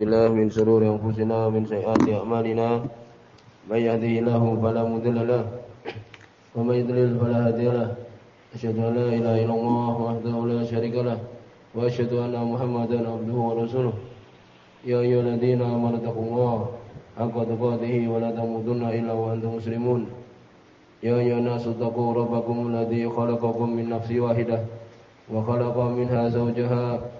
billahi min sururi anfusina wa min sayyiati a'malina. May yahdihillahu fala mudilla lahu wa may yudlil fala hadiya lahu asyhadu an la ilaha la syarika lahu wa asyhadu anna muhammadan abduhu wa rasuluh. Ya ayyuhalladzina amanu taqullaha aku tuqatih wa la tamutunna illa wa antum muslimun. Ya ayyuhannas taqullaha rabbakum alladzi khalaqakum min nafsi wahidah wa khalaqa minha zawjaha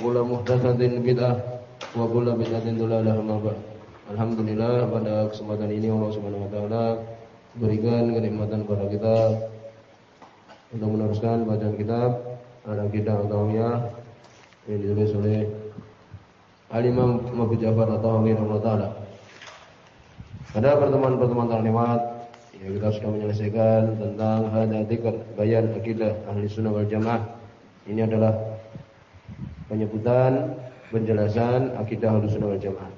kulla muhdatsatin bid'ah wa kulla bid'atin dhalalah ma ba'd. Alhamdulillah pada kesempatan ini Allah Subhanahu wa taala berikan kenikmatan kepada kita untuk meneruskan bacaan kitab Al-Aqidah Al-Tawiyah yang ditulis oleh Al-Imam Abu Ja'far At-Tahawi taala. Pada pertemuan-pertemuan terlewat ya kita sudah menyelesaikan tentang hada bayan akidah ahli sunnah wal jamaah. Ini adalah penyebutan penjelasan akidah Ahlussunnah wal Jamaah.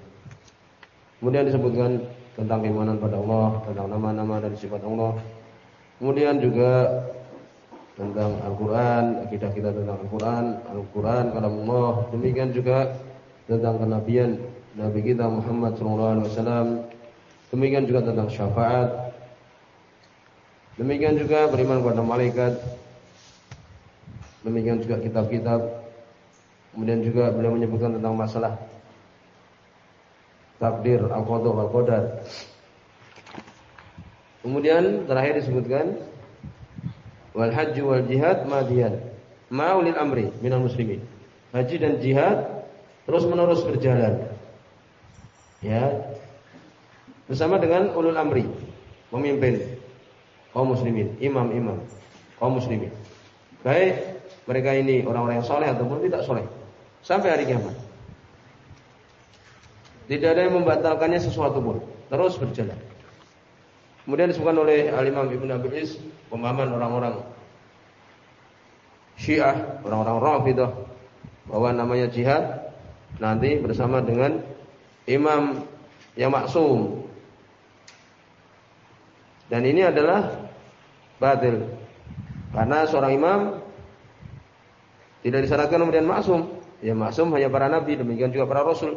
Kemudian disebutkan tentang keimanan pada Allah, tentang nama-nama dan sifat Allah. Kemudian juga tentang Al-Qur'an, akidah kita tentang Al-Qur'an, Al-Qur'an kalam Allah. Demikian juga tentang kenabian Nabi kita Muhammad SAW. Demikian juga tentang syafaat. Demikian juga beriman kepada malaikat. Demikian juga kitab-kitab Kemudian juga beliau menyebutkan tentang masalah takdir al-qadar wal qadar. Kemudian terakhir disebutkan wal haji wal jihad madian ma'ulil amri minal muslimin. Haji dan jihad terus menerus berjalan. Ya. Bersama dengan ulul amri, pemimpin kaum muslimin, imam-imam kaum muslimin. Baik mereka ini orang-orang yang soleh ataupun tidak soleh sampai hari kiamat. Tidak ada yang membatalkannya sesuatu pun, terus berjalan. Kemudian disebutkan oleh Al-Imam Ibn Abi Is pemahaman orang-orang Syiah, orang-orang Rafidah bahwa namanya jihad nanti bersama dengan imam yang maksum. Dan ini adalah batil. Karena seorang imam tidak disyaratkan kemudian maksum. Ya maksum hanya para nabi, demikian juga para rasul.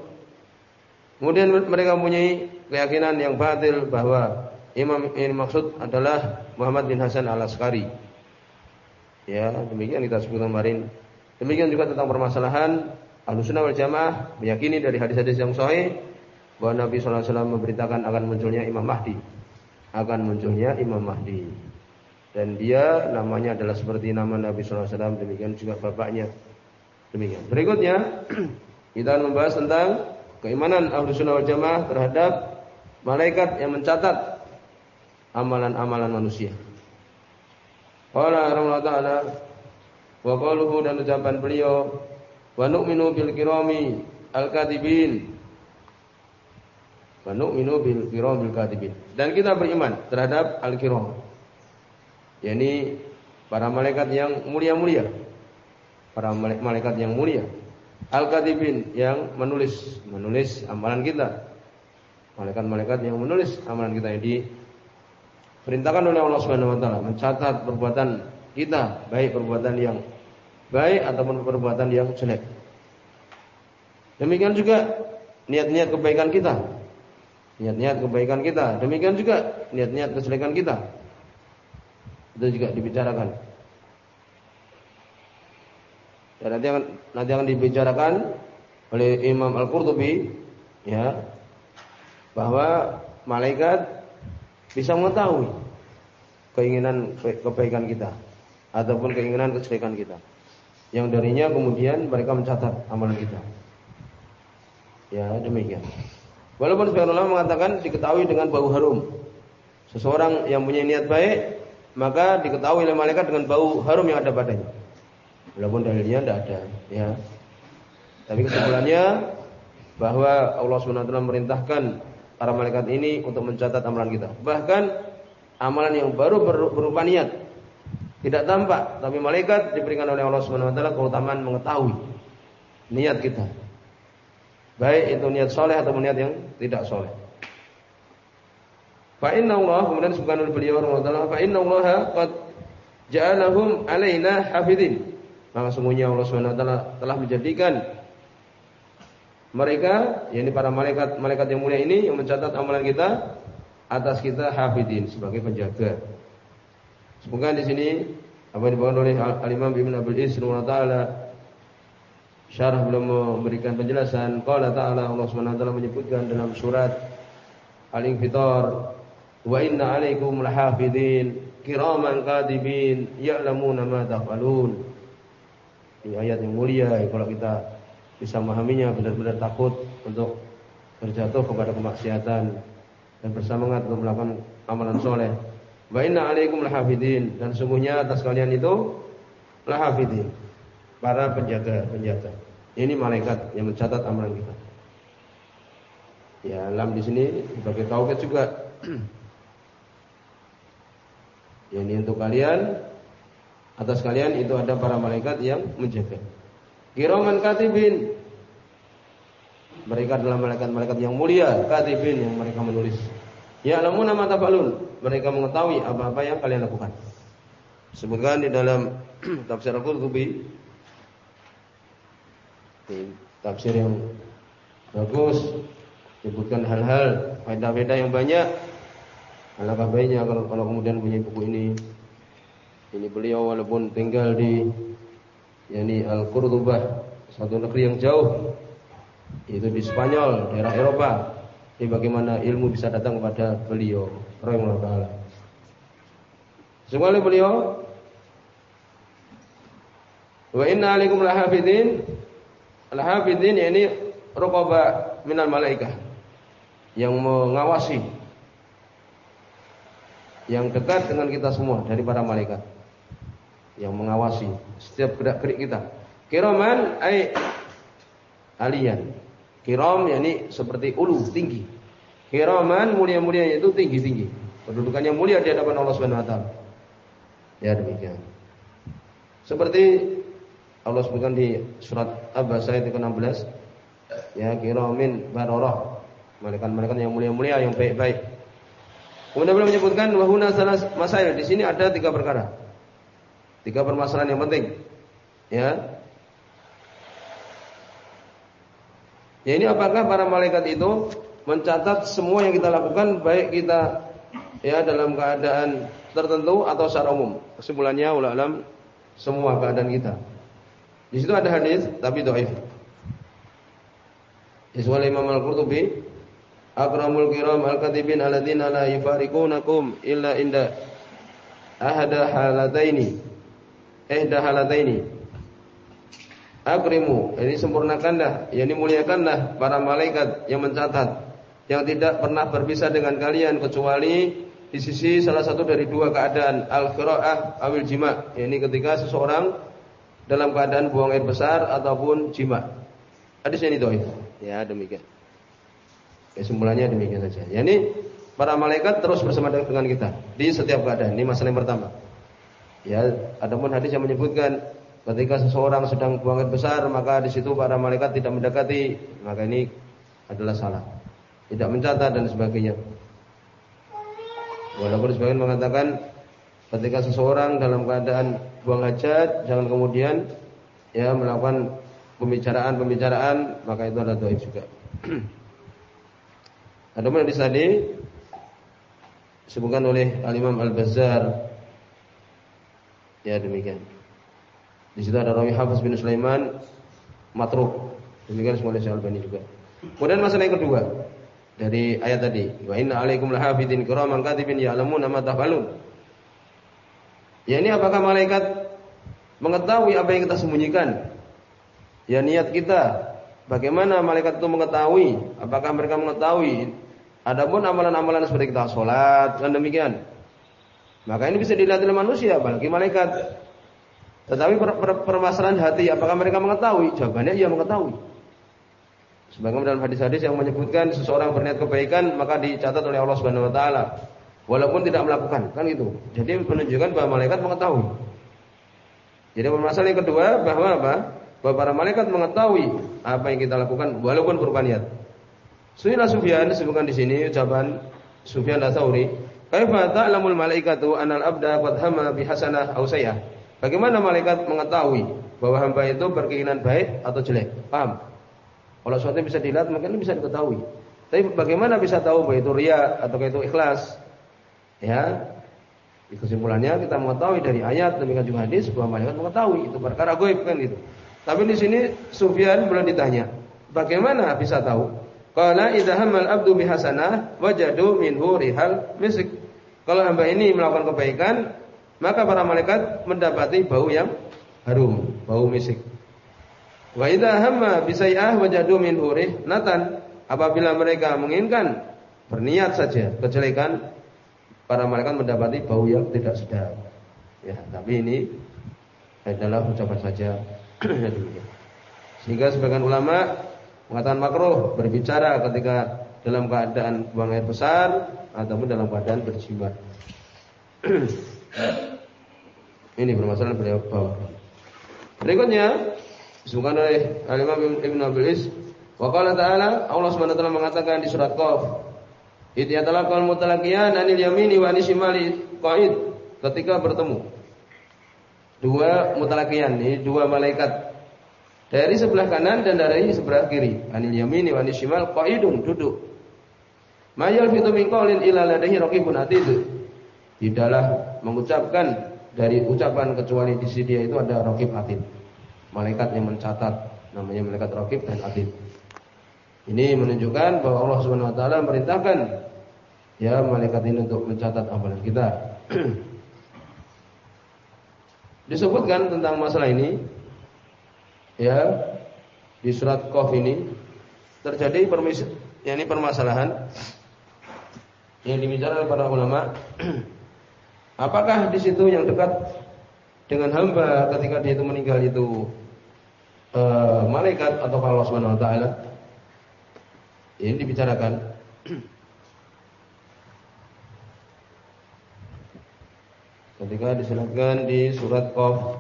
Kemudian mereka mempunyai keyakinan yang batil bahwa imam ini maksud adalah Muhammad bin Hasan al-Askari. Ya, demikian kita sebutkan kemarin. Demikian juga tentang permasalahan Ahlussunnah wal Jamaah meyakini dari hadis-hadis yang sahih bahwa Nabi sallallahu alaihi wasallam memberitakan akan munculnya Imam Mahdi. Akan munculnya Imam Mahdi. Dan dia namanya adalah seperti nama Nabi sallallahu alaihi wasallam, demikian juga bapaknya Demikian. Berikutnya kita akan membahas tentang keimanan Ahlus Sunnah wal Jamaah terhadap malaikat yang mencatat amalan-amalan manusia. Qala Allah Ta'ala wa qaluhu dan ucapan beliau wa nu'minu bil kirami al-katibin wa nu'minu bil kiramil katibin. Dan kita beriman terhadap al-kiram. yakni para malaikat yang mulia-mulia para malaikat yang mulia. Al-Katibin yang menulis menulis amalan kita. Malaikat-malaikat yang menulis amalan kita ini perintahkan oleh Allah Subhanahu wa taala mencatat perbuatan kita, baik perbuatan yang baik ataupun perbuatan yang jelek. Demikian juga niat-niat kebaikan kita. Niat-niat kebaikan kita. Demikian juga niat-niat kejelekan kita. Itu juga dibicarakan. Dan nanti akan nanti akan dibicarakan oleh Imam Al-Qurtubi ya bahwa malaikat bisa mengetahui keinginan kebaikan kita ataupun keinginan kejelekan kita. Yang darinya kemudian mereka mencatat amalan kita. Ya, demikian. Walaupun ulama mengatakan diketahui dengan bau harum. Seseorang yang punya niat baik, maka diketahui oleh malaikat dengan bau harum yang ada padanya. Walaupun dalilnya tidak ada, ya. Tapi kesimpulannya bahwa Allah Subhanahu wa taala merintahkan para malaikat ini untuk mencatat amalan kita. Bahkan amalan yang baru berupa niat tidak tampak, tapi malaikat diberikan oleh Allah Subhanahu wa taala keutamaan mengetahui niat kita. Baik itu niat soleh atau niat yang tidak soleh. Fa inna Allah kemudian oleh beliau Allah fa inna Allah qad ja'alahum alaina hafidin. Maka sungguhnya Allah Subhanahu wa taala telah menjadikan mereka yakni para malaikat malaikat yang mulia ini yang mencatat amalan kita atas kita hafidin sebagai penjaga. Semoga di sini apa yang dibawakan oleh Al-Imam Ibnu Abdul Is taala syarah belum memberikan penjelasan qala ta'ala Allah Subhanahu wa taala menyebutkan dalam surat Al-Infitar wa inna 'alaikum lahafidin kiraman katibin ya'lamuna ma taf'alun. Ini ayat yang mulia kalau kita bisa memahaminya benar-benar takut untuk berjatuh kepada kemaksiatan dan bersemangat untuk melakukan amalan soleh. Wa inna alaikum lahafidin dan sungguhnya atas kalian itu lahafidin para penjaga-penjaga. Ini malaikat yang mencatat amalan kita. Ya, lam di sini sebagai tauhid juga. ya, ini untuk kalian atas kalian itu ada para malaikat yang menjaga. Kiraman katibin. Mereka adalah malaikat-malaikat yang mulia, katibin yang mereka menulis. Ya namun nama tafalun. Mereka mengetahui apa-apa yang kalian lakukan. Sebutkan di dalam tafsir Al-Qurtubi tafsir yang bagus sebutkan hal-hal faedah-faedah yang banyak alangkah baiknya kalau kalau kemudian punya buku ini ini beliau walaupun tinggal di yakni Al-Qurtubah, satu negeri yang jauh itu di Spanyol, daerah Eropa. Ini bagaimana ilmu bisa datang kepada beliau, rahimahullah taala. Sekali beliau Wa inna alaikum lahafidin Lahafidin ini rukaba minal malaikah Yang mengawasi Yang dekat dengan kita semua Dari para malaikat yang mengawasi setiap gerak-gerik kita. Kiraman ay alian. Kiram yakni seperti ulu, tinggi. Kiraman mulia-mulia itu tinggi-tinggi. Kedudukannya mulia di hadapan Allah Subhanahu wa taala. Ya demikian. Seperti Allah sebutkan di surat Abbas ayat ke-16 ya kiramin bararah malaikat-malaikat yang mulia-mulia yang baik-baik. Kemudian beliau menyebutkan wahuna salah masail di sini ada tiga perkara. Tiga permasalahan yang penting. Ya. Ya ini apakah para malaikat itu mencatat semua yang kita lakukan baik kita ya dalam keadaan tertentu atau secara umum. Kesimpulannya ulama semua keadaan kita. Di situ ada hadis tapi dhaif. Iswal Imam Al-Qurtubi Akramul kiram al-katibin alladzina la yufariqunakum illa inda ahada halataini ihda halataini akrimu ini sempurnakanlah yakni muliakanlah para malaikat yang mencatat yang tidak pernah berpisah dengan kalian kecuali di sisi salah satu dari dua keadaan al-qiraah awil jima yakni ketika seseorang dalam keadaan buang air besar ataupun jima. Hadis ini dhaif ya demikian. Kesimpulannya demikian saja. Yakni para malaikat terus bersama dengan kita di setiap keadaan. Ini masalah yang pertama Ya, ada pun hadis yang menyebutkan ketika seseorang sedang buang air besar maka di situ para malaikat tidak mendekati, maka ini adalah salah. Tidak mencatat dan sebagainya. Walaupun sebagian mengatakan ketika seseorang dalam keadaan buang hajat jangan kemudian ya melakukan pembicaraan-pembicaraan maka itu adalah doa juga. Ada pun hadis tadi disebutkan oleh Al Imam Al Bazzar Ya demikian. Di situ ada rawi Hafiz bin Sulaiman matruk. Demikian semua oleh Albani juga. Kemudian masalah yang kedua dari ayat tadi, wa inna alaikum lahafidin kiraman katibin ya'lamuna ma taf'alun. Ya ini apakah malaikat mengetahui apa yang kita sembunyikan? Ya niat kita. Bagaimana malaikat itu mengetahui? Apakah mereka mengetahui? Adapun amalan-amalan seperti kita sholat dan demikian. Maka ini bisa dilihat oleh manusia, bagi malaikat. Tetapi per, per, permasalahan hati, apakah mereka mengetahui? Jawabannya iya mengetahui. Sebagaimana dalam hadis-hadis yang menyebutkan seseorang berniat kebaikan maka dicatat oleh Allah Subhanahu wa taala walaupun tidak melakukan, kan itu. Jadi menunjukkan bahwa malaikat mengetahui. Jadi masalah yang kedua bahwa apa? Bahwa para malaikat mengetahui apa yang kita lakukan walaupun berupa niat. Suila Sufyan disebutkan di sini ucapan Sufyan Ats-Tsauri, "Kaifa ta'lamul malaikatu anal abda qad hama bi hasanah aw sayyah?" Bagaimana malaikat mengetahui bahwa hamba itu berkeinginan baik atau jelek? Paham? Kalau sesuatu bisa dilihat mungkin bisa diketahui. Tapi bagaimana bisa tahu bahwa itu ria atau itu ikhlas? Ya, kesimpulannya kita mengetahui dari ayat demikian juga hadis bahwa malaikat mengetahui itu perkara goib kan gitu. Tapi di sini Sufyan belum ditanya, bagaimana bisa tahu? Qala idza hammal abdu bihasanah wajadu minhu rihal misik. Kalau hamba ini melakukan kebaikan, maka para malaikat mendapati bau yang harum, bau misik. Wa idza hamma bisai'ah wajadu min hurih natan. Apabila mereka menginginkan berniat saja kejelekan, para malaikat mendapati bau yang tidak sedap. Ya, tapi ini adalah ucapan saja Sehingga sebagian ulama mengatakan makruh berbicara ketika dalam keadaan buang air besar ataupun dalam keadaan berjimat. ini permasalahan beliau bawa. Berikutnya disebutkan oleh Al-Imam Ibn Abil Is wa qala ta'ala Allah wa taala mengatakan di surat Qaf kaum mutalaqiyan anil yamini wa shimali qa'id ketika bertemu dua mutalaqiyan ini dua malaikat dari sebelah kanan dan dari sebelah kiri anil yamini wa shimal qa'idun duduk mayal fitu min qawlin ila ladaihi raqibun atid tidaklah mengucapkan dari ucapan kecuali di sini dia itu ada rokib atid. Malaikat yang mencatat namanya malaikat rokib dan atid. Ini menunjukkan bahwa Allah Subhanahu wa taala memerintahkan ya malaikat ini untuk mencatat amalan kita. Disebutkan tentang masalah ini ya di surat Qaf ini terjadi permis ya ini permasalahan yang dibicarakan para ulama Apakah di situ yang dekat dengan hamba ketika dia itu meninggal itu e, malaikat atau Allah Subhanahu wa taala? Ini dibicarakan. Ketika diserahkan di surat Qaf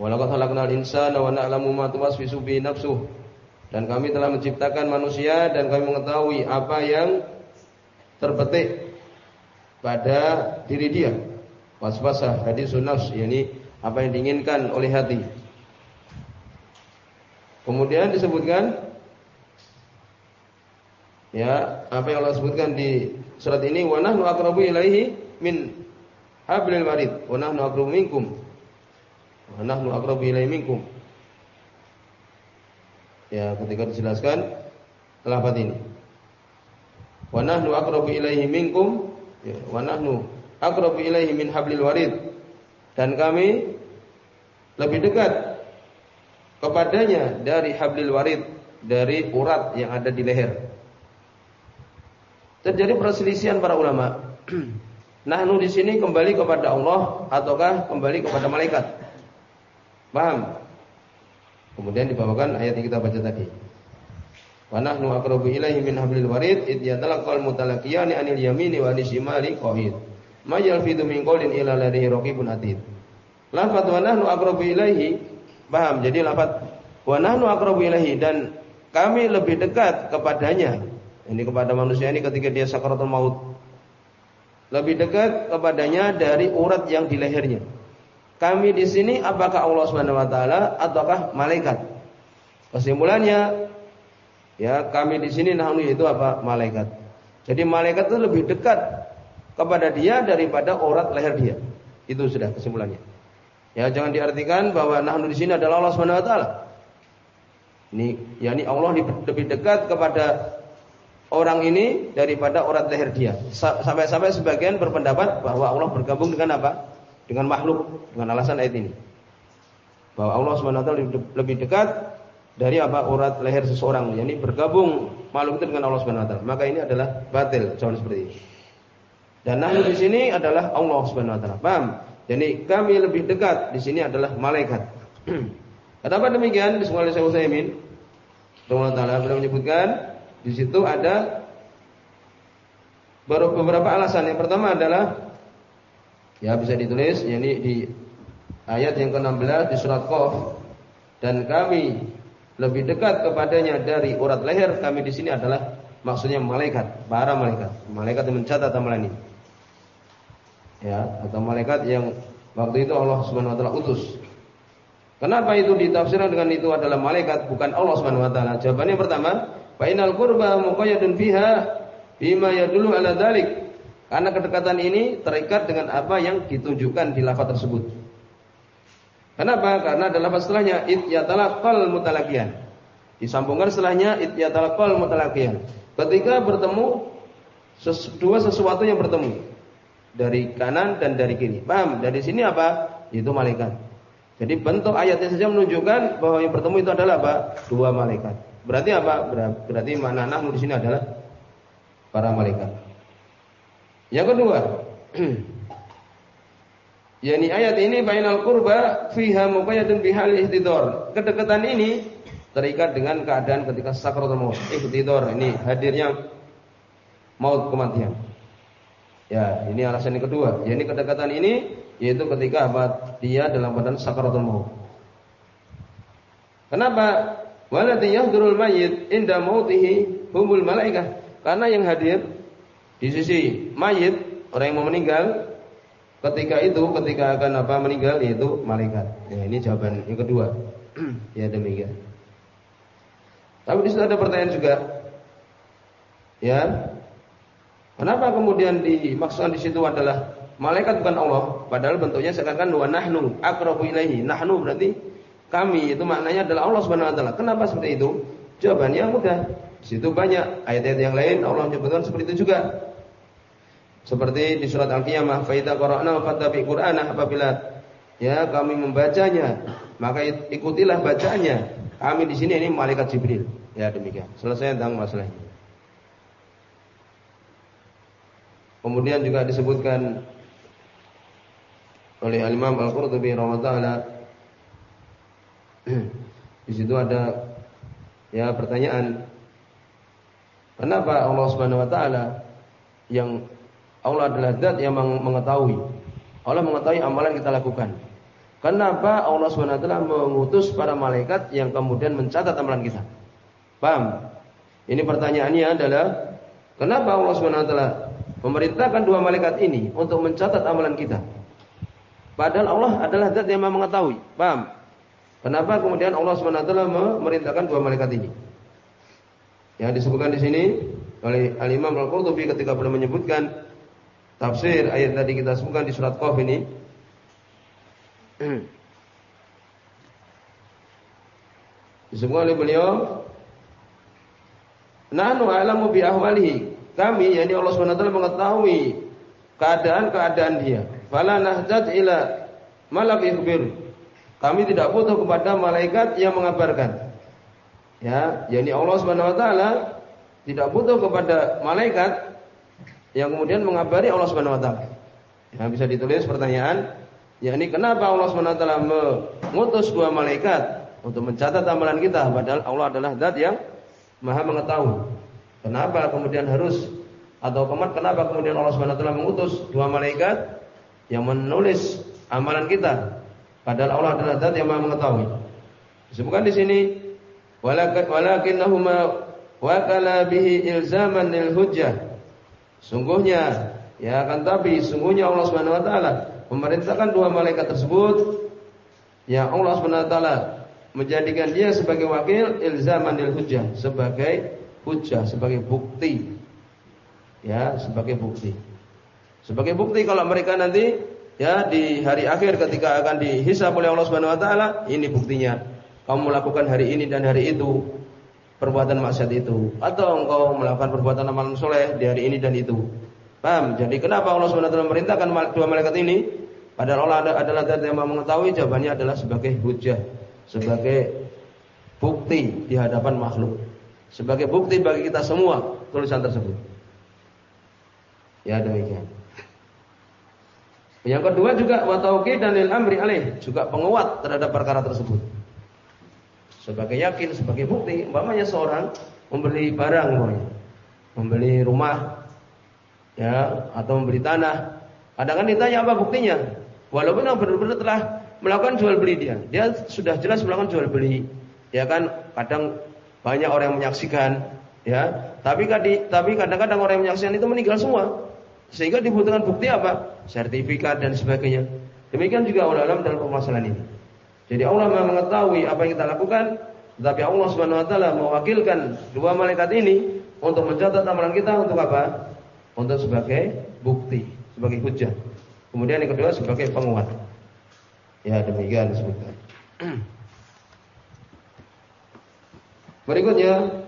Walaqad khalaqnal insana wa na'lamu ma tuwaswisu bi nafsuh. Dan kami telah menciptakan manusia dan kami mengetahui apa yang terbetik pada diri dia. Waswasah hadis nafs yakni apa yang diinginkan oleh hati. Kemudian disebutkan ya, apa yang Allah sebutkan di surat ini wa nahnu aqrabu ilaihi min hablil warid wa nahnu aqrabu minkum. Wa nahnu aqrabu ilaihi minkum. Ya, ketika dijelaskan lafaz ini. Wa nahnu aqrabu ilaihi minkum ya, wa nahnu aqrabu ilaihi min hablil warid. Dan kami lebih dekat kepadanya dari hablil warid dari urat yang ada di leher. Terjadi perselisihan para ulama. Nahnu di sini kembali kepada Allah ataukah kembali kepada malaikat? Paham kemudian dibawakan ayat yang kita baca tadi Wa nahnu aqrabu ilaihi min hablil warid id yatalaqal mutalaqiyani anil yamini wa anil shimali qa'id. Ma yalfidu min qawlin illa ladaihi raqibun atid. Lafaz wa nahnu aqrabu ilaihi paham? Jadi lafaz wa nahnu aqrabu ilaihi dan kami lebih dekat kepadanya. Ini kepada manusia ini ketika dia sakaratul maut. Lebih dekat kepadanya dari urat yang di lehernya. Kami di sini apakah Allah Subhanahu wa taala ataukah malaikat? Kesimpulannya Ya, kami di sini nahnu itu apa? Malaikat. Jadi malaikat itu lebih dekat kepada dia daripada urat leher dia. Itu sudah kesimpulannya. Ya, jangan diartikan bahwa nahnu di sini adalah Allah Subhanahu wa taala. Ini yakni Allah lebih dekat kepada orang ini daripada urat leher dia. Sampai-sampai sebagian berpendapat bahwa Allah bergabung dengan apa? Dengan makhluk dengan alasan ayat ini. Bahwa Allah Subhanahu wa lebih dekat dari apa urat leher seseorang yakni bergabung makhluk itu dengan Allah Subhanahu wa maka ini adalah batil jangan seperti ini dan nahnu di sini adalah Allah Subhanahu wa taala paham jadi kami lebih dekat di sini adalah malaikat Kenapa demikian? Disebutkan oleh Syekh Utsaimin. Taala beliau menyebutkan di situ ada beberapa alasan. Yang pertama adalah ya bisa ditulis yakni di ayat yang ke-16 di surat Qaf dan kami lebih dekat kepadanya dari urat leher kami di sini adalah maksudnya malaikat, para malaikat, malaikat yang mencatat amalan ini. Ya, atau malaikat yang waktu itu Allah Subhanahu wa taala utus. Kenapa itu ditafsirkan dengan itu adalah malaikat bukan Allah Subhanahu wa taala? Jawabannya pertama, fa inal qurba muqayyadun fiha bima yadullu ala dzalik. Karena kedekatan ini terikat dengan apa yang ditunjukkan di lafaz tersebut. Kenapa? Karena dalam lafaz setelahnya it yatalaqal mutalaqiyan. Disambungkan setelahnya it yatalaqal mutalaqiyan. Ketika bertemu dua sesuatu yang bertemu dari kanan dan dari kiri. Paham? Dari sini apa? Itu malaikat. Jadi bentuk ayatnya saja menunjukkan bahwa yang bertemu itu adalah apa? Dua malaikat. Berarti apa? Berarti mana nahnu di sini adalah para malaikat. Yang kedua, yakni ayat ini bainal qurba fiha muqayyadun bihal ihtidar. Kedekatan ini terikat dengan keadaan ketika sakaratul maut. Ihtidar ini hadirnya maut kematian. Ya, ini alasan yang kedua. Ya, ini kedekatan ini yaitu ketika apa? Dia dalam badan sakaratul maut. Kenapa? Walati yahdurul mayyit inda mautihi humul malaikah. Karena yang hadir di sisi mayit orang yang mau meninggal ketika itu ketika akan apa meninggal yaitu malaikat. Ya, ini jawaban yang kedua. ya demikian. Tapi di situ ada pertanyaan juga. Ya. Kenapa kemudian dimaksudkan di situ adalah malaikat bukan Allah, padahal bentuknya seakan-akan wa nahnu aqrabu ilaihi. Nahnu berarti kami itu maknanya adalah Allah Subhanahu wa taala. Kenapa seperti itu? Jawabannya mudah. Di situ banyak ayat-ayat yang lain Allah menyebutkan seperti itu juga. Seperti di surat Al-Qiyamah, "Fa qara'na fattabi Qur'ana" apabila ya kami membacanya, maka ikutilah bacanya. Kami di sini ini malaikat Jibril. Ya demikian. Selesai tentang masalah ini. Kemudian juga disebutkan oleh Al-Imam Al-Qurtubi rahimahullah di situ ada ya pertanyaan kenapa Allah Subhanahu wa taala yang Allah adalah zat yang mengetahui. Allah mengetahui amalan kita lakukan. Kenapa Allah SWT mengutus para malaikat yang kemudian mencatat amalan kita? Paham? Ini pertanyaannya adalah kenapa Allah SWT memerintahkan dua malaikat ini untuk mencatat amalan kita? Padahal Allah adalah zat yang mengetahui. Paham? Kenapa kemudian Allah SWT memerintahkan dua malaikat ini? Yang disebutkan di sini oleh Al-Imam Al-Qurtubi ketika beliau menyebutkan tafsir ayat tadi kita sebutkan di surat Qaf ini disebutkan oleh beliau Nahnu a'lamu bi ahwalihi. Kami yakni Allah Subhanahu wa taala mengetahui keadaan-keadaan dia. Fala nahjat ila malak ikhbir. Kami tidak butuh kepada malaikat yang mengabarkan. Ya, yakni Allah Subhanahu wa taala tidak butuh kepada malaikat yang kemudian mengabari Allah Subhanahu wa taala. Ya, bisa ditulis pertanyaan, yakni kenapa Allah Subhanahu wa taala mengutus dua malaikat untuk mencatat amalan kita padahal Allah adalah zat yang Maha mengetahui. Kenapa kemudian harus atau kemat kenapa kemudian Allah Subhanahu wa taala mengutus dua malaikat yang menulis amalan kita padahal Allah adalah zat yang Maha mengetahui. Disebutkan di sini walakinnahuma wakala bihi ilzaman lil hujjah Sungguhnya ya akan tapi sungguhnya Allah Subhanahu wa taala memerintahkan dua malaikat tersebut. Yang Allah Subhanahu wa taala menjadikan dia sebagai wakil ilzamanil hujjah sebagai hujjah sebagai bukti. Ya sebagai bukti. Sebagai bukti kalau mereka nanti ya di hari akhir ketika akan dihisab oleh Allah Subhanahu wa taala ini buktinya. Kamu melakukan hari ini dan hari itu perbuatan maksiat itu atau engkau melakukan perbuatan amal soleh di hari ini dan itu. Paham? Jadi kenapa Allah SWT memerintahkan dua malaikat ini? Padahal Allah adalah zat yang mengetahui jawabannya adalah sebagai hujah, sebagai bukti di hadapan makhluk. Sebagai bukti bagi kita semua tulisan tersebut. Ya demikian. Yang kedua juga watauki dan lil amri alih juga penguat terhadap perkara tersebut. Sebagai yakin, sebagai bukti. Umpamanya seorang membeli barang, membeli rumah, ya, atau membeli tanah. Kadang kan ditanya apa buktinya? Walaupun yang benar-benar telah melakukan jual beli dia, dia sudah jelas melakukan jual beli. Ya kan, kadang banyak orang yang menyaksikan, ya. Tapi kadang-kadang orang yang menyaksikan itu meninggal semua. Sehingga dibutuhkan bukti apa? Sertifikat dan sebagainya. Demikian juga ulama dalam permasalahan ini. Jadi Allah Maha mengetahui apa yang kita lakukan, tetapi Allah Subhanahu wa taala mewakilkan dua malaikat ini untuk mencatat amalan kita untuk apa? Untuk sebagai bukti, sebagai hujah. Kemudian yang kedua sebagai penguat. Ya demikian disebutkan. Berikutnya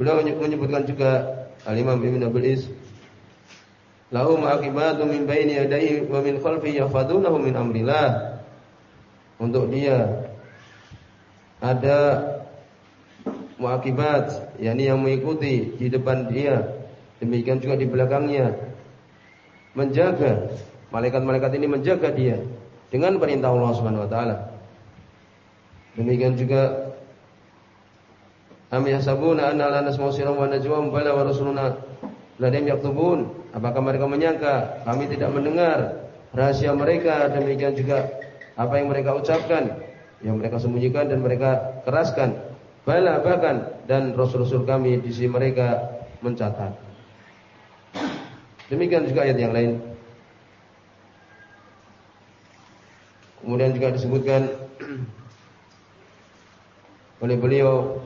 beliau menyebutkan juga Al-Imam Ibn Abil Is Lahu ma'akibatu min baini yadayhi wa min khalfi yafadunahu min amrillah untuk dia. Ada muakibat yakni yang mengikuti di depan dia. Demikian juga di belakangnya. Menjaga. Malaikat-malaikat ini menjaga dia dengan perintah Allah Subhanahu wa taala. Demikian juga am yahsabuna anna sirrahum wa najwahum bala wa rasuluna ladem yaktubun. Apakah mereka menyangka kami tidak mendengar rahasia mereka? Demikian juga apa yang mereka ucapkan, yang mereka sembunyikan dan mereka keraskan. Bala bahkan dan rasul-rasul kami di sisi mereka mencatat. Demikian juga ayat yang lain. Kemudian juga disebutkan oleh beliau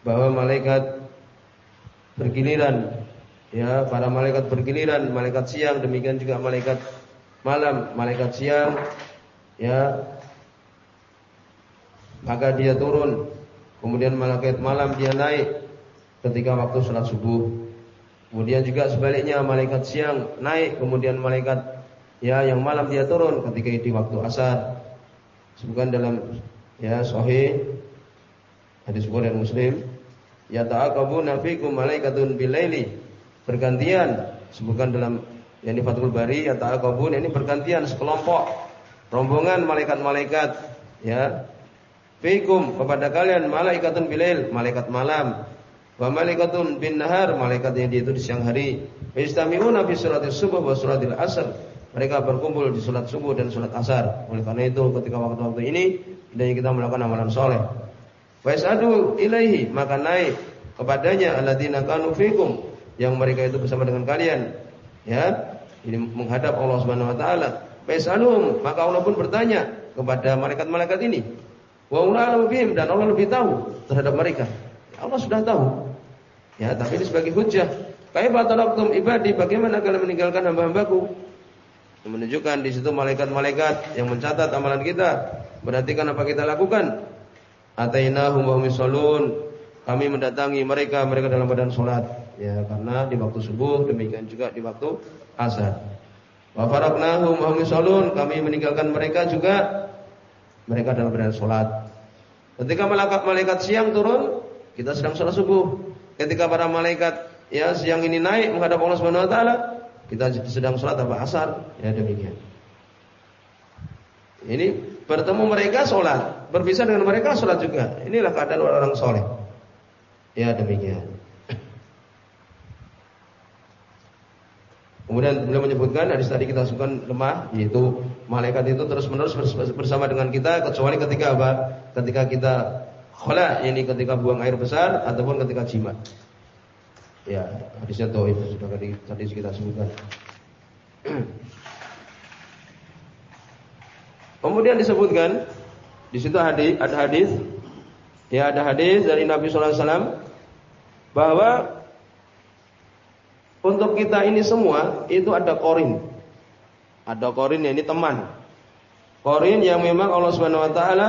bahwa malaikat bergiliran ya para malaikat bergiliran malaikat siang demikian juga malaikat malam malaikat siang ya. Maka dia turun. Kemudian malaikat malam dia naik ketika waktu sholat subuh. Kemudian juga sebaliknya malaikat siang naik kemudian malaikat ya yang malam dia turun ketika di waktu asar. Sebutkan dalam ya sahih hadis Bukhari dan Muslim. Ya ta'aqabuna fikum malaikatun bilaili. Bergantian. Sebutkan dalam yang di Fathul Bari ya ta'aqabun ini bergantian sekelompok rombongan malaikat-malaikat ya. Fikum kepada kalian malaikatun bilail malaikat malam. Wa malaikatun bin nahar malaikat yang itu di siang hari. Istamiuna fi suratis subuh wa suratil asr mereka berkumpul di salat subuh dan salat asar. Oleh karena itu ketika waktu-waktu ini dan kita melakukan amalan soleh. Wa yasadu ilaihi maka naik kepadanya alladzina kanu fikum yang mereka itu bersama dengan kalian. Ya ini menghadap Allah Subhanahu wa taala Faisalum, maka Allah pun bertanya kepada malaikat-malaikat ini. Wa bihim dan Allah lebih tahu terhadap mereka. Allah sudah tahu. Ya, tapi ini sebagai hujah. Kaifa taraktum ibadi, bagaimana kalian meninggalkan hamba-hambaku? Menunjukkan di situ malaikat-malaikat yang mencatat amalan kita. Berarti kan apa kita lakukan? Atainahum wa hum Kami mendatangi mereka, mereka dalam badan salat. Ya, karena di waktu subuh demikian juga di waktu asar. Wa faraknahum kami meninggalkan mereka juga mereka dalam keadaan salat. Ketika malaikat malaikat siang turun, kita sedang salat subuh. Ketika para malaikat ya siang ini naik menghadap Allah Subhanahu wa taala, kita sedang salat apa asar, ya demikian. Ini bertemu mereka sholat, berpisah dengan mereka sholat juga. Inilah keadaan orang-orang soleh. Ya demikian. Kemudian beliau menyebutkan hadis tadi kita sebutkan lemah yaitu malaikat itu terus menerus bersama dengan kita kecuali ketika apa? Ketika kita khala ini ketika buang air besar ataupun ketika jimat. Ya, hadisnya dhaif sudah tadi tadi kita sebutkan. Kemudian disebutkan di situ hadis ada hadis ya ada hadis dari Nabi sallallahu alaihi wasallam bahwa untuk kita ini semua itu ada korin. Ada korin ini teman. Korin yang memang Allah Subhanahu wa taala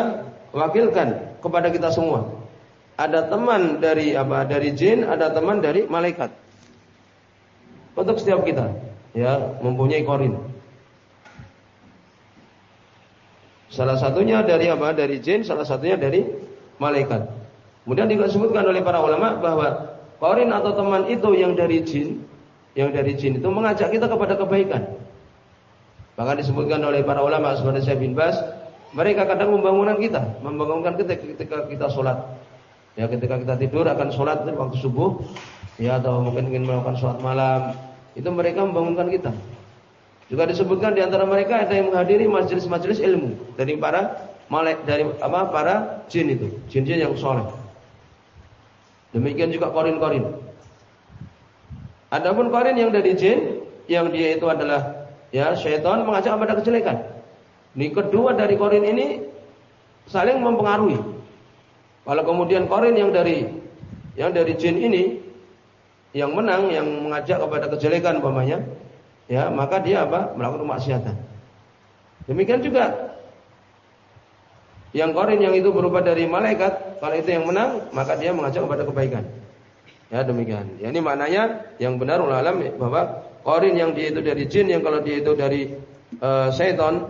wakilkan kepada kita semua. Ada teman dari apa? Dari jin, ada teman dari malaikat. Untuk setiap kita ya mempunyai korin. Salah satunya dari apa? Dari jin, salah satunya dari malaikat. Kemudian disebutkan oleh para ulama bahwa korin atau teman itu yang dari jin yang dari jin itu mengajak kita kepada kebaikan. Bahkan disebutkan oleh para ulama seperti Syekh bin Bas, mereka kadang membangunkan kita, membangunkan kita ketika kita sholat. Ya ketika kita tidur akan sholat waktu subuh, ya atau mungkin ingin melakukan sholat malam, itu mereka membangunkan kita. Juga disebutkan di antara mereka ada yang menghadiri majelis-majelis ilmu dari para malek dari apa para jin itu, jin-jin yang soleh. Demikian juga korin-korin. Adapun korin yang dari jin, yang dia itu adalah ya syaitan mengajak kepada kejelekan. Ini kedua dari korin ini saling mempengaruhi. Kalau kemudian korin yang dari yang dari jin ini yang menang yang mengajak kepada kejelekan umpamanya, ya maka dia apa? melakukan kemaksiatan. Demikian juga yang korin yang itu berupa dari malaikat, kalau itu yang menang, maka dia mengajak kepada kebaikan. Ya demikian. Ya, ini maknanya yang benar ulama bahwa korin yang dia itu dari jin, yang kalau dia itu dari uh, syaitan,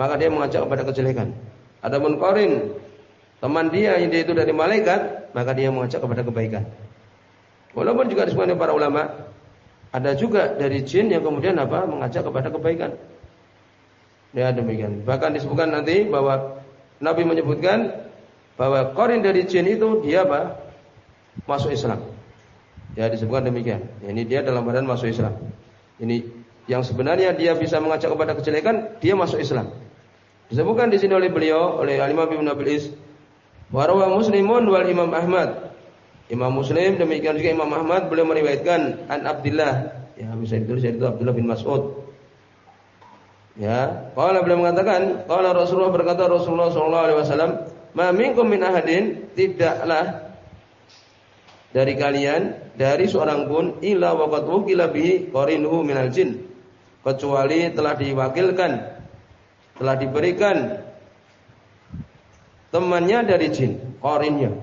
maka dia mengajak kepada kejelekan. Adapun korin teman dia yang dia itu dari malaikat, maka dia mengajak kepada kebaikan. Walaupun juga disebutkan para ulama, ada juga dari jin yang kemudian apa mengajak kepada kebaikan. Ya demikian. Bahkan disebutkan nanti bahwa Nabi menyebutkan bahwa korin dari jin itu dia apa? Masuk Islam. Ya disebutkan demikian. Ya, ini dia dalam badan masuk Islam. Ini yang sebenarnya dia bisa mengajak kepada kejelekan, dia masuk Islam. Disebutkan di sini oleh beliau oleh Al Imam Ibnu Abil Is, Warwa Muslimun wal Imam Ahmad. Imam Muslim demikian juga Imam Ahmad beliau meriwayatkan an Abdullah ya bisa ditulis itu Abdullah bin Mas'ud Ya, kalau beliau mengatakan, kalau Rasulullah berkata Rasulullah sallallahu alaihi wasallam, "Ma minkum min ahadin tidaklah dari kalian dari seorang pun illa waqad wukila bihi qarinuhu minal jin." Kecuali telah diwakilkan telah diberikan temannya dari jin, qarinnya.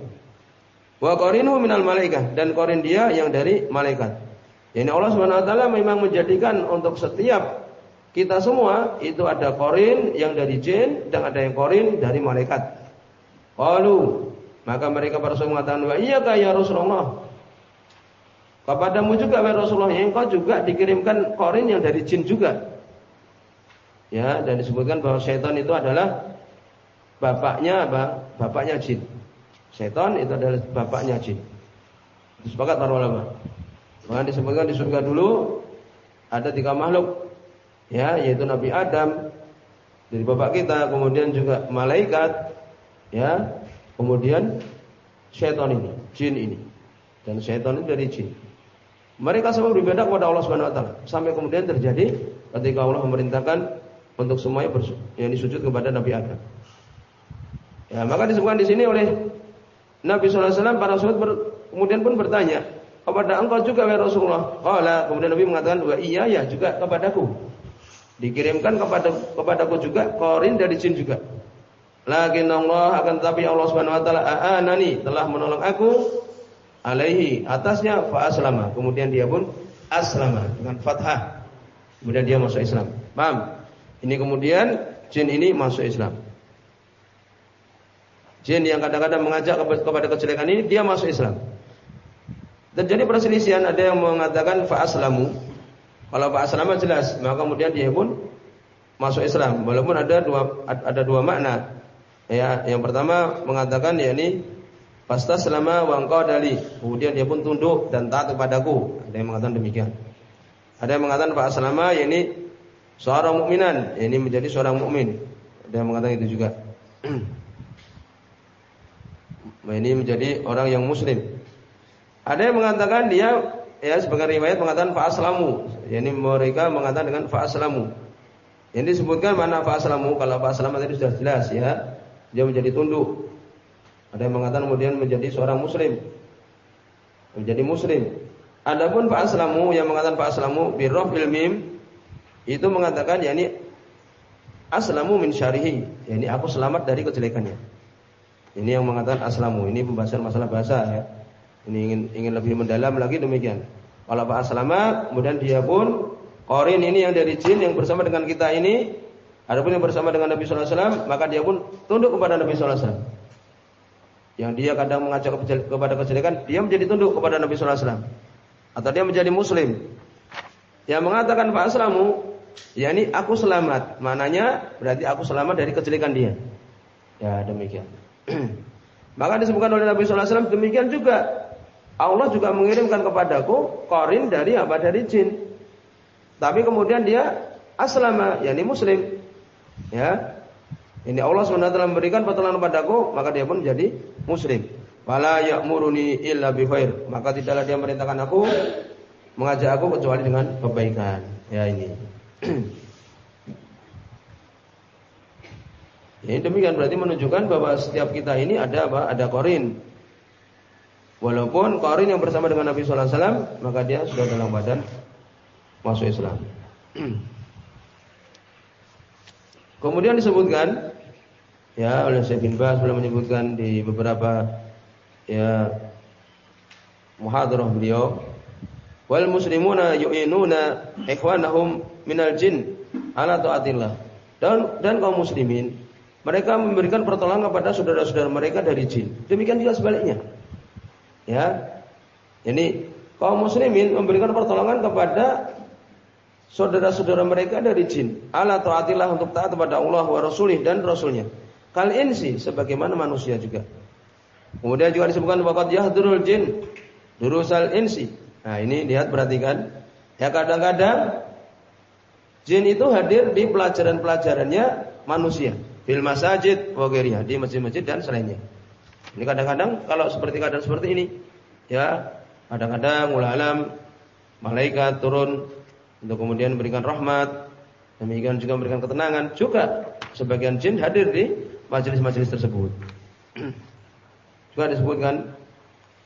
Wa qarinuhu minal malaikat dan qarin dia yang dari malaikat. Ini Allah Subhanahu wa taala memang menjadikan untuk setiap kita semua itu ada korin yang dari jin dan ada yang korin dari malaikat. Qalu maka mereka para sahabat mengatakan wa iya ya Rasulullah. Kepadamu juga wahai Rasulullah engkau juga dikirimkan korin yang dari jin juga. Ya, dan disebutkan bahwa setan itu adalah bapaknya apa? Bapaknya jin. Setan itu adalah bapaknya jin. Sepakat para ulama. Maka disebutkan di surga dulu ada tiga makhluk ya yaitu Nabi Adam dari bapak kita, kemudian juga malaikat, ya, kemudian syaitan ini, jin ini. Dan syaitan itu dari jin. Mereka semua berbeda kepada Allah Subhanahu wa taala. Sampai kemudian terjadi ketika Allah memerintahkan untuk semuanya yang disujud kepada Nabi Adam. Ya, maka disebutkan di sini oleh Nabi SAW para sahabat ber, kemudian pun bertanya kepada engkau juga wahai Rasulullah. Qala kemudian Nabi mengatakan wa iya ya juga kepadaku. Dikirimkan kepada kepadaku juga korin dari jin juga. Lakin Allah akan tetapi Allah Subhanahu wa taala aanani telah menolong aku alaihi atasnya fa aslama. Kemudian dia pun aslama dengan fathah. Kemudian dia masuk Islam. Paham? Ini kemudian jin ini masuk Islam. Jin yang kadang-kadang mengajak kepada kejelekan ini dia masuk Islam. Terjadi perselisihan ada yang mengatakan fa aslamu kalau Pak Aslamah jelas, maka kemudian dia pun masuk Islam. Walaupun ada dua ada dua makna. Ya, yang pertama mengatakan ya ini pasta selama wangkau dali. Kemudian dia pun tunduk dan taat kepadaku. Ada yang mengatakan demikian. Ada yang mengatakan Pak Aslamah ya ini seorang mukminan, ya ini menjadi seorang mukmin. Ada yang mengatakan itu juga. Nah, ini menjadi orang yang muslim. Ada yang mengatakan dia ya sebagai riwayat mengatakan fa aslamu. Yani mereka mengatakan dengan fa aslamu. Yang disebutkan mana fa aslamu kalau fa aslamu tadi sudah jelas ya. Dia menjadi tunduk. Ada yang mengatakan kemudian menjadi seorang muslim. Menjadi muslim. Adapun fa aslamu yang mengatakan fa aslamu bi ilmim itu mengatakan yakni aslamu min syarihi. Yani aku selamat dari kejelekannya. Ini yang mengatakan aslamu. Ini pembahasan masalah bahasa ya. Ini ingin ingin lebih mendalam lagi demikian. Kalau Pak Aslama, kemudian dia pun korin ini yang dari jin yang bersama dengan kita ini, adapun yang bersama dengan Nabi Sallallahu Alaihi Wasallam, maka dia pun tunduk kepada Nabi Sallallahu Alaihi Wasallam. Yang dia kadang mengajak kepada kejelekan, dia menjadi tunduk kepada Nabi Sallallahu Alaihi Wasallam. Atau dia menjadi Muslim. Yang mengatakan Pak Aslamu, yakni aku selamat. Maknanya berarti aku selamat dari kejelekan dia. Ya, demikian. Maka disebutkan oleh Nabi sallallahu alaihi wasallam demikian juga Allah juga mengirimkan kepadaku korin dari apa dari jin. Tapi kemudian dia aslama, yakni muslim. Ya. Ini Allah SWT memberikan pertolongan padaku, maka dia pun menjadi muslim. Fala ya'muruni illa bi khair. Maka tidaklah dia merintahkan aku mengajak aku kecuali dengan kebaikan. Ya ini. Ini demikian berarti menunjukkan bahwa setiap kita ini ada apa? Ada korin. Walaupun korin yang bersama dengan Nabi Sallallahu Alaihi Wasallam, maka dia sudah dalam badan masuk Islam. Kemudian disebutkan ya oleh Syekh bin Baz belum menyebutkan di beberapa ya muhadarah beliau wal muslimuna yu'inuna ikhwanahum minal jin ala taatillah. Dan dan kaum muslimin mereka memberikan pertolongan kepada saudara-saudara mereka dari jin. Demikian juga sebaliknya. Ya ini kaum muslimin memberikan pertolongan kepada saudara-saudara mereka dari jin. Ala taatillah untuk taat kepada Allah wa rasulih dan rasulnya. Kal insi sebagaimana manusia juga. Kemudian juga disebutkan waqad yahdurul jin durusal insi. Nah, ini lihat perhatikan. Ya kadang-kadang jin itu hadir di pelajaran-pelajarannya manusia. Fil masajid wa di masjid-masjid dan selainnya. Ini kadang-kadang kalau seperti keadaan seperti ini, ya kadang-kadang alam malaikat turun untuk kemudian memberikan rahmat, demikian juga memberikan ketenangan. Juga sebagian jin hadir di majelis-majelis tersebut. juga disebutkan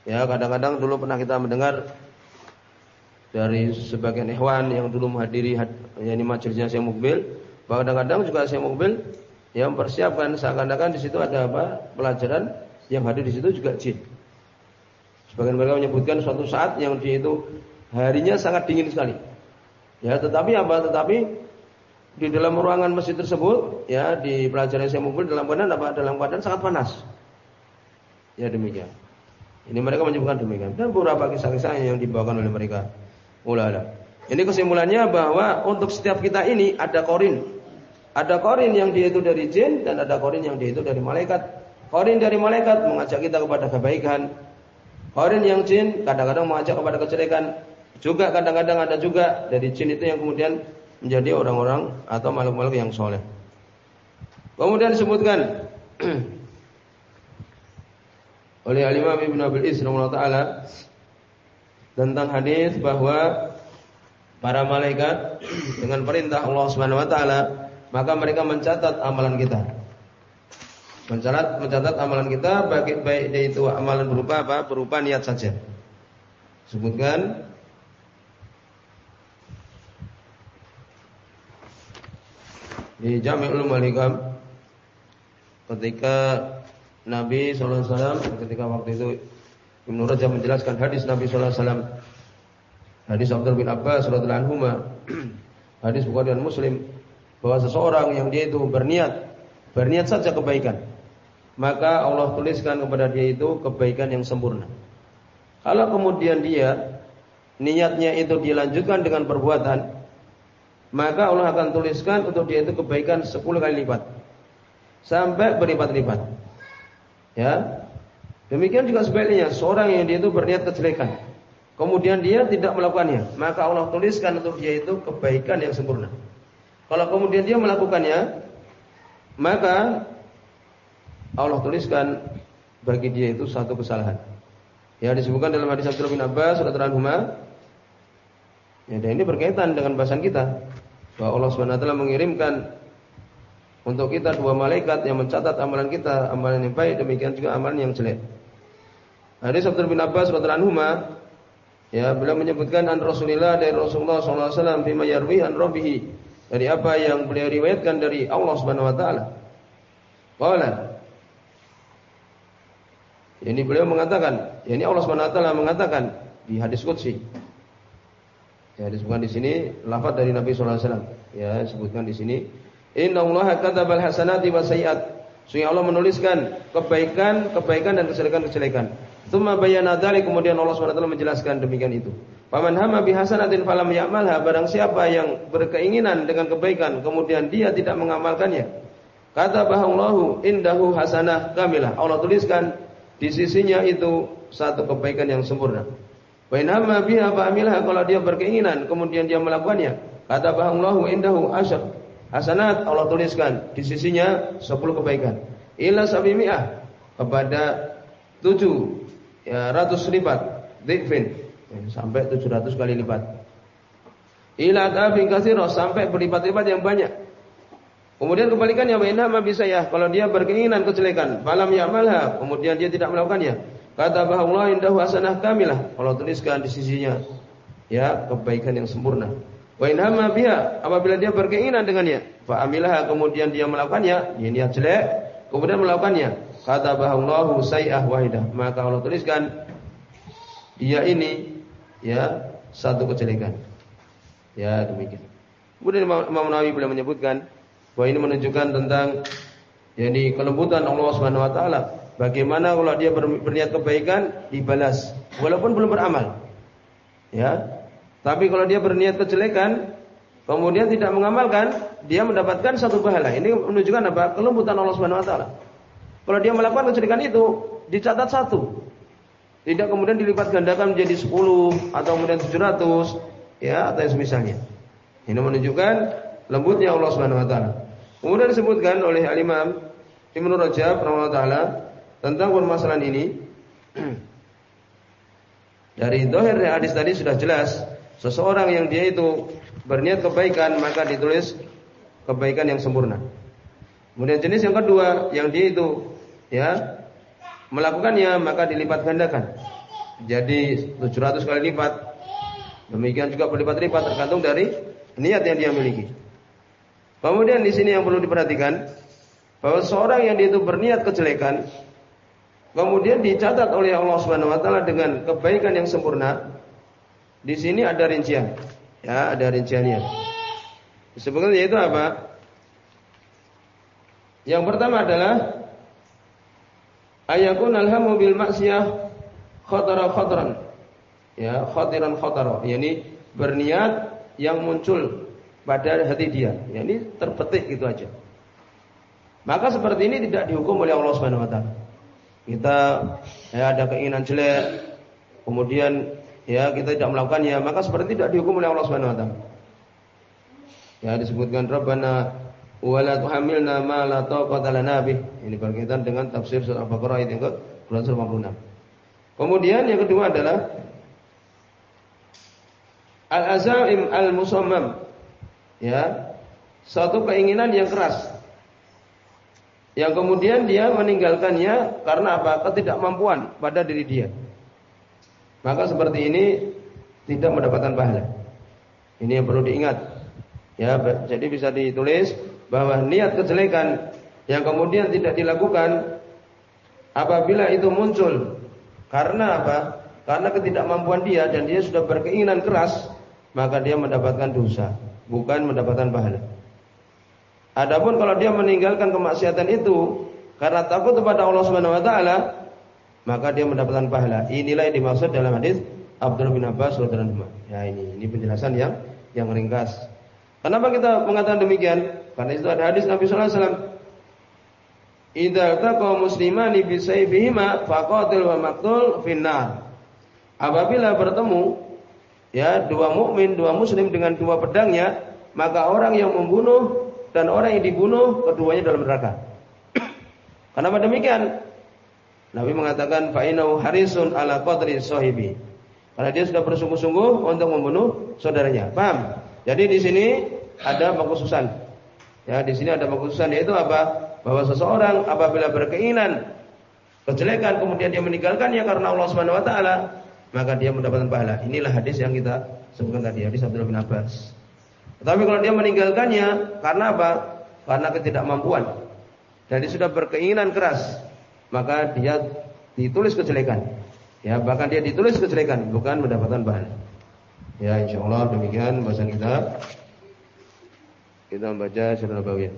ya kadang-kadang dulu pernah kita mendengar dari sebagian ikhwan yang dulu menghadiri yakni majelisnya Syekh Mukbil bahwa kadang-kadang juga Syekh Mukbil yang mempersiapkan seakan-akan di situ ada apa? pelajaran yang hadir di situ juga jin. Sebagian mereka menyebutkan suatu saat yang di itu harinya sangat dingin sekali. Ya, tetapi apa? Tetapi di dalam ruangan masjid tersebut, ya di pelajaran saya mungkin dalam keadaan apa? Dalam keadaan sangat panas. Ya demikian. Ini mereka menyebutkan demikian. Dan beberapa kisah-kisah yang dibawakan oleh mereka. Ulala. Ini kesimpulannya bahwa untuk setiap kita ini ada korin. Ada korin yang dia itu dari jin dan ada korin yang dia itu dari malaikat. Korin dari malaikat mengajak kita kepada kebaikan. Korin yang jin kadang-kadang mengajak kepada kejelekan. Juga kadang-kadang ada juga dari jin itu yang kemudian menjadi orang-orang atau makhluk-makhluk yang soleh. Kemudian disebutkan oleh Al-Imam Ibn Abil Is taala tentang hadis bahwa para malaikat dengan perintah Allah Subhanahu wa taala maka mereka mencatat amalan kita. Mencatat mencatat amalan kita baik baik itu amalan berupa apa? Berupa niat saja. Sebutkan di Jami'ul Malikam ketika Nabi SAW ketika waktu itu Ibnu Rajab menjelaskan hadis Nabi SAW hadis Abdul bin Abbas radhiyallahu anhu hadis Bukhari dan Muslim bahwa seseorang yang dia itu berniat berniat saja kebaikan maka Allah tuliskan kepada dia itu kebaikan yang sempurna. Kalau kemudian dia niatnya itu dilanjutkan dengan perbuatan maka Allah akan tuliskan untuk dia itu kebaikan 10 kali lipat. Sampai berlipat-lipat. Ya. Demikian juga sebaliknya, seorang yang dia itu berniat kejelekan, kemudian dia tidak melakukannya, maka Allah tuliskan untuk dia itu kebaikan yang sempurna. Kalau kemudian dia melakukannya, maka Allah tuliskan bagi dia itu satu kesalahan. Ya disebutkan dalam hadis Abdullah bin Abbas radhiyallahu anhu. Ya, dan ini berkaitan dengan bahasan kita bahwa Allah Subhanahu wa taala mengirimkan untuk kita dua malaikat yang mencatat amalan kita, amalan yang baik demikian juga amalan yang jelek. Hadis Abdul bin Abbas radhiyallahu anhu ya beliau menyebutkan an Rasulillah dari Rasulullah sallallahu alaihi wasallam bima yarwi an rabbih dari apa yang beliau riwayatkan dari Allah Subhanahu wa taala. Qala ini beliau mengatakan, ini Allah Subhanahu wa taala mengatakan di hadis qudsi Ya disebutkan di sini lafaz dari Nabi sallallahu alaihi wasallam. Ya, disebutkan di sini, "Inna Allah katabal hasanati wa sayyi'at Sehingga Allah menuliskan kebaikan, kebaikan dan kejelekan-kejelekan. Tsumma bayyana dzalik kemudian Allah SWT menjelaskan demikian itu. Paman hama bihasanatin falam ya'malha barang siapa yang berkeinginan dengan kebaikan kemudian dia tidak mengamalkannya. Kata bahallahu indahu hasanah kamilah. Allah tuliskan di sisinya itu satu kebaikan yang sempurna. Wa in hamma biha fa'amilha kalau dia berkeinginan kemudian dia melakukannya. Kata bahallahu indahu asyar hasanat Allah tuliskan di sisinya 10 kebaikan. Ila sabimi'ah kepada 7 ya, ratus lipat dhifin ya, sampai 700 kali lipat. Ila tafin katsira sampai berlipat-lipat yang banyak. Kemudian kebalikannya wa bisa ya kalau dia berkeinginan kejelekan, falam ya'malha, kemudian dia tidak melakukannya. Kata bahwa indahu hasanah kamilah. Allah tuliskan di sisinya ya kebaikan yang sempurna. Wa in biha, apabila dia berkeinginan dengannya, fa amilaha kemudian dia melakukannya, dia niat jelek, kemudian melakukannya, kata bahallahu sayyah wahidah, maka Allah tuliskan dia ini ya satu kejelekan. Ya demikian. Kemudian Imam Nawawi beliau menyebutkan bahwa ini menunjukkan tentang yakni kelembutan Allah Subhanahu wa taala. Bagaimana kalau dia berniat kebaikan dibalas walaupun belum beramal. Ya, tapi kalau dia berniat kejelekan, kemudian tidak mengamalkan, dia mendapatkan satu pahala. Ini menunjukkan apa? Kelembutan Allah Subhanahu wa taala. Kalau dia melakukan kejelekan itu, dicatat satu. Tidak kemudian dilipat gandakan menjadi 10 atau kemudian 700, ya atau yang semisalnya. Ini menunjukkan lembutnya Allah Subhanahu wa taala. Kemudian disebutkan oleh Al-Imam Ibnu Rajab rahimahullah tentang permasalahan ini. Dari dohir hadis tadi sudah jelas Seseorang yang dia itu berniat kebaikan maka ditulis kebaikan yang sempurna. Kemudian jenis yang kedua yang dia itu ya melakukannya maka dilipat gandakan. Jadi 700 kali lipat. Demikian juga berlipat-lipat tergantung dari niat yang dia miliki. Kemudian di sini yang perlu diperhatikan bahwa seorang yang dia itu berniat kejelekan kemudian dicatat oleh Allah Subhanahu wa taala dengan kebaikan yang sempurna, di sini ada rincian. Ya, ada rinciannya. Disebutkan yaitu apa? Yang pertama adalah ayakun alhamu bil maksiyah khatara khatran. Ya, khatiran khatara. Yani berniat yang muncul pada hati dia. Ya, ini terpetik gitu aja. Maka seperti ini tidak dihukum oleh Allah Subhanahu wa taala. Kita ya, ada keinginan jelek, kemudian ya kita tidak melakukannya, maka seperti tidak dihukum oleh Allah Subhanahu wa taala. Ya disebutkan Rabbana wala tuhamilna ma la taqata lana bih. Ini berkaitan dengan tafsir surah Al-Baqarah ayat yang ke-256. Kemudian yang kedua adalah al-azaim al-musammam. Ya. Satu keinginan yang keras. Yang kemudian dia meninggalkannya karena apa? Ketidakmampuan pada diri dia. Maka seperti ini tidak mendapatkan pahala. Ini yang perlu diingat. Ya, jadi bisa ditulis bahwa niat kejelekan yang kemudian tidak dilakukan apabila itu muncul karena apa? Karena ketidakmampuan dia dan dia sudah berkeinginan keras, maka dia mendapatkan dosa, bukan mendapatkan pahala. Adapun kalau dia meninggalkan kemaksiatan itu karena takut kepada Allah Subhanahu wa taala, maka dia mendapatkan pahala. Inilah yang dimaksud dalam hadis Abdul bin Abbas radhiyallahu Ya ini ini penjelasan yang yang ringkas. Kenapa kita mengatakan demikian? Karena itu ada hadis Nabi sallallahu alaihi wasallam Idza taqa muslimani bi sayfihima faqatil wa maqtul finnar. Apabila bertemu ya dua mukmin, dua muslim dengan dua pedangnya, maka orang yang membunuh dan orang yang dibunuh keduanya dalam neraka. Kenapa demikian? Nabi mengatakan fa'inau harisun ala qadri sahibi. Karena dia sudah bersungguh-sungguh untuk membunuh saudaranya. Paham? Jadi di sini ada pengkhususan. Ya, di sini ada pengkhususan yaitu apa? Bahwa seseorang apabila berkeinginan kejelekan kemudian dia meninggalkannya karena Allah Subhanahu wa taala, maka dia mendapatkan pahala. Inilah hadis yang kita sebutkan tadi, hadis Abdullah bin Abbas. Tetapi kalau dia meninggalkannya karena apa? Karena ketidakmampuan. Dan dia sudah berkeinginan keras maka dia ditulis kejelekan. Ya, bahkan dia ditulis kejelekan bukan mendapatkan bahan. Ya, insyaallah demikian bahasan kita. Kita membaca Sunan Nabawiyah.